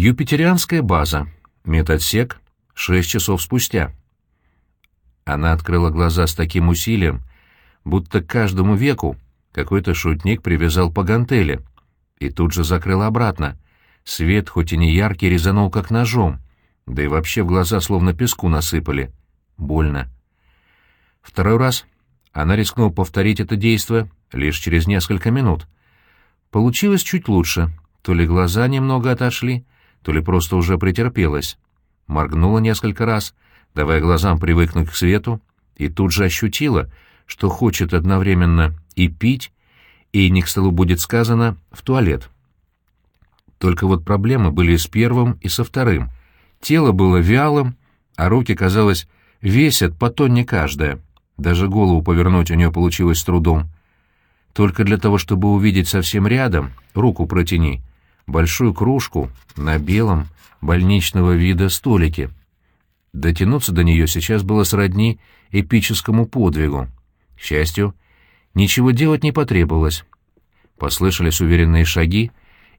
Юпитерианская база. Медотсек. Шесть часов спустя. Она открыла глаза с таким усилием, будто к каждому веку какой-то шутник привязал по гантели, и тут же закрыла обратно. Свет, хоть и не яркий, резанул как ножом, да и вообще в глаза словно песку насыпали. Больно. Второй раз она рискнула повторить это действие лишь через несколько минут. Получилось чуть лучше. То ли глаза немного отошли, то ли просто уже претерпелась. Моргнула несколько раз, давая глазам привыкнуть к свету, и тут же ощутила, что хочет одновременно и пить, и, не к столу будет сказано, в туалет. Только вот проблемы были с первым, и со вторым. Тело было вялым, а руки, казалось, весят по тонне каждая. Даже голову повернуть у нее получилось с трудом. Только для того, чтобы увидеть совсем рядом, руку протяни, большую кружку на белом, больничного вида столике. Дотянуться до нее сейчас было сродни эпическому подвигу. К счастью, ничего делать не потребовалось. Послышались уверенные шаги,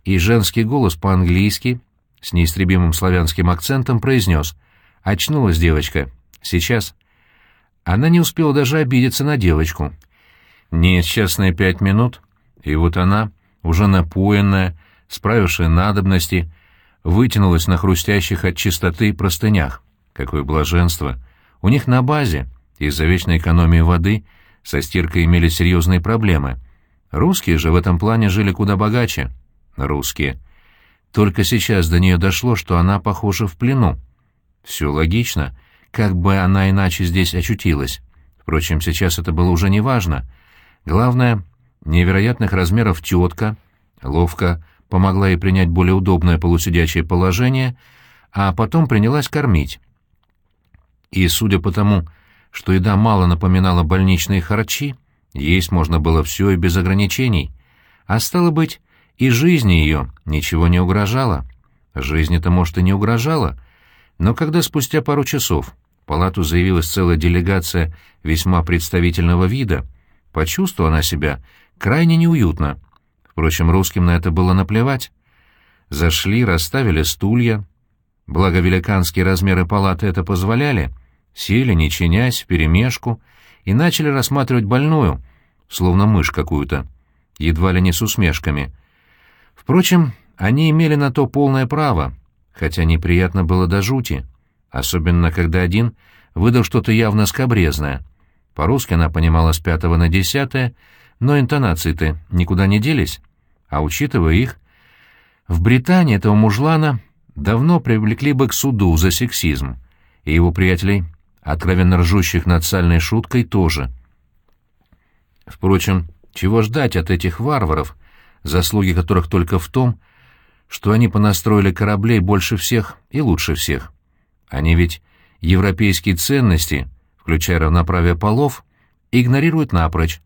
и женский голос по-английски с неистребимым славянским акцентом произнес «Очнулась девочка. Сейчас». Она не успела даже обидеться на девочку. Несчастные пять минут, и вот она, уже напоенная, справившая надобности, вытянулась на хрустящих от чистоты простынях. Какое блаженство! У них на базе, из-за вечной экономии воды, со стиркой имели серьезные проблемы. Русские же в этом плане жили куда богаче. Русские. Только сейчас до нее дошло, что она, похожа в плену. Все логично — как бы она иначе здесь очутилась. Впрочем, сейчас это было уже неважно. Главное, невероятных размеров тетка ловко помогла ей принять более удобное полусидячее положение, а потом принялась кормить. И, судя по тому, что еда мало напоминала больничные харчи, есть можно было все и без ограничений. А стало быть, и жизни ее ничего не угрожало. Жизни-то, может, и не угрожала, но когда спустя пару часов в палату заявилась целая делегация весьма представительного вида, почувствовала она себя крайне неуютно. Впрочем, русским на это было наплевать. Зашли, расставили стулья. Благо великанские размеры палаты это позволяли. Сели, не чинясь, вперемешку, и начали рассматривать больную, словно мышь какую-то, едва ли не с усмешками. Впрочем, они имели на то полное право, хотя неприятно было до жути, особенно когда один выдал что-то явно скобрезное. По-русски она понимала с пятого на десятое, но интонации-то никуда не делись, а учитывая их, в Британии этого мужлана давно привлекли бы к суду за сексизм, и его приятелей, откровенно ржущих над сальной шуткой, тоже. Впрочем, чего ждать от этих варваров, заслуги которых только в том, что они понастроили кораблей больше всех и лучше всех. Они ведь европейские ценности, включая равноправие полов, игнорируют напрочь.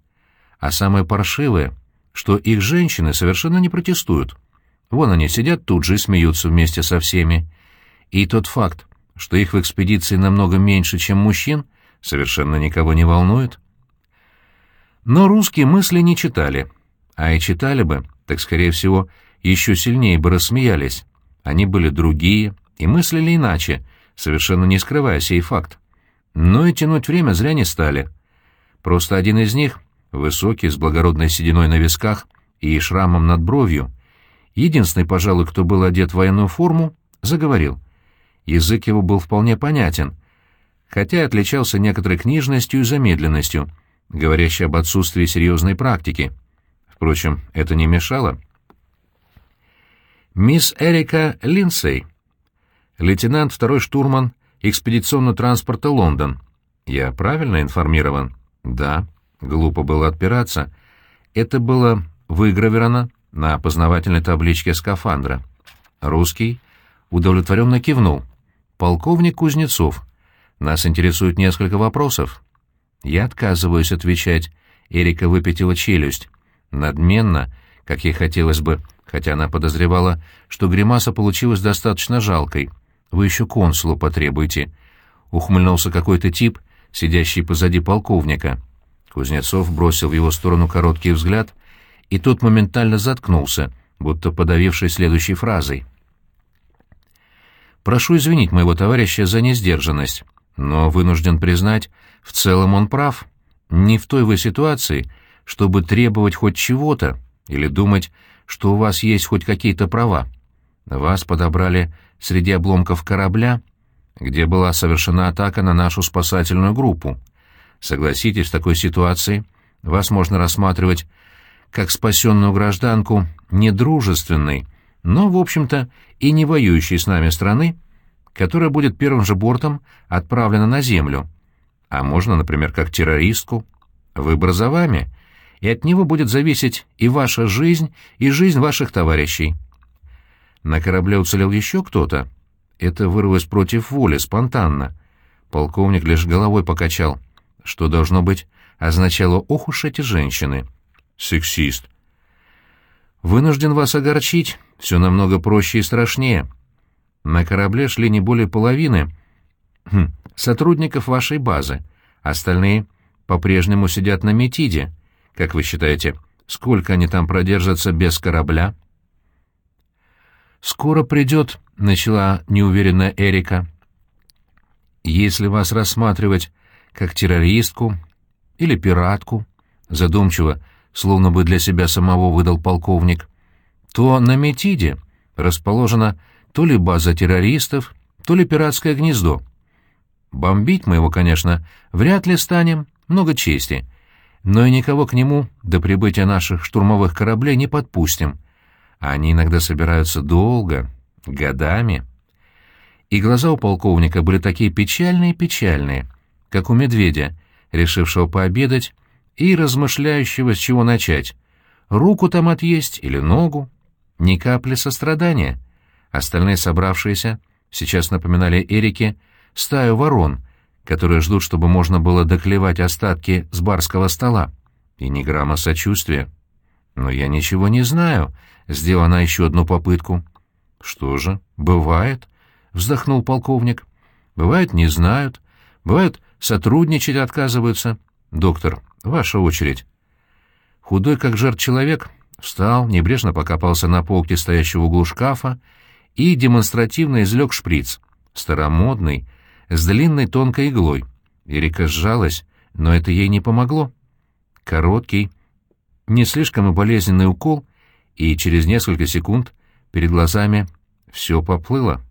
А самое паршивое, что их женщины совершенно не протестуют. Вон они сидят тут же и смеются вместе со всеми. И тот факт, что их в экспедиции намного меньше, чем мужчин, совершенно никого не волнует. Но русские мысли не читали. А и читали бы, так, скорее всего, еще сильнее бы рассмеялись. Они были другие и мыслили иначе, совершенно не скрывая сей факт. Но и тянуть время зря не стали. Просто один из них, высокий, с благородной сединой на висках и шрамом над бровью, единственный, пожалуй, кто был одет в военную форму, заговорил. Язык его был вполне понятен, хотя и отличался некоторой книжностью и замедленностью, говорящей об отсутствии серьезной практики. Впрочем, это не мешало. Мисс Эрика Линдсей, лейтенант второй штурман экспедиционного транспорта «Лондон». Я правильно информирован? Да. Глупо было отпираться. Это было выгравировано на опознавательной табличке скафандра. Русский удовлетворенно кивнул. «Полковник Кузнецов. Нас интересует несколько вопросов». «Я отказываюсь отвечать». Эрика выпятила челюсть. Надменно, как ей хотелось бы, хотя она подозревала, что гримаса получилась достаточно жалкой. «Вы еще консулу потребуете», — ухмыльнулся какой-то тип, сидящий позади полковника. Кузнецов бросил в его сторону короткий взгляд, и тот моментально заткнулся, будто подавивший следующей фразой. Прошу извинить моего товарища за несдержанность, но вынужден признать, в целом он прав. Не в той вы ситуации, чтобы требовать хоть чего-то или думать, что у вас есть хоть какие-то права. Вас подобрали среди обломков корабля, где была совершена атака на нашу спасательную группу. Согласитесь, в такой ситуации вас можно рассматривать как спасенную гражданку недружественной, но, в общем-то, и не воюющей с нами страны, которая будет первым же бортом отправлена на Землю. А можно, например, как террористку. Выбор за вами, и от него будет зависеть и ваша жизнь, и жизнь ваших товарищей. На корабле уцелел еще кто-то. Это вырвалось против воли, спонтанно. Полковник лишь головой покачал, что, должно быть, означало «ох уж эти женщины». Сексист. Вынужден вас огорчить, все намного проще и страшнее. На корабле шли не более половины хм, сотрудников вашей базы. Остальные по-прежнему сидят на Метиде. Как вы считаете, сколько они там продержатся без корабля? «Скоро придет», — начала неуверенная Эрика. «Если вас рассматривать как террористку или пиратку», — задумчиво, словно бы для себя самого выдал полковник, то на Метиде расположена то ли база террористов, то ли пиратское гнездо. Бомбить мы его, конечно, вряд ли станем, много чести, но и никого к нему до прибытия наших штурмовых кораблей не подпустим. Они иногда собираются долго, годами. И глаза у полковника были такие печальные-печальные, как у медведя, решившего пообедать и размышляющего, с чего начать. Руку там отъесть или ногу. Ни капли сострадания. Остальные собравшиеся сейчас напоминали Эрике стаю ворон, которые ждут, чтобы можно было доклевать остатки с барского стола. И ни грамма сочувствия. «Но я ничего не знаю», — сделала она еще одну попытку. «Что же, бывает», — вздохнул полковник. «Бывает, не знают. Бывает, сотрудничать отказываются. Доктор, ваша очередь». Худой, как жертв человек, встал, небрежно покопался на полке стоящего в углу шкафа и демонстративно излег шприц, старомодный, с длинной тонкой иглой. Эрика сжалась, но это ей не помогло. Короткий, не слишком и болезненный укол, и через несколько секунд перед глазами все поплыло.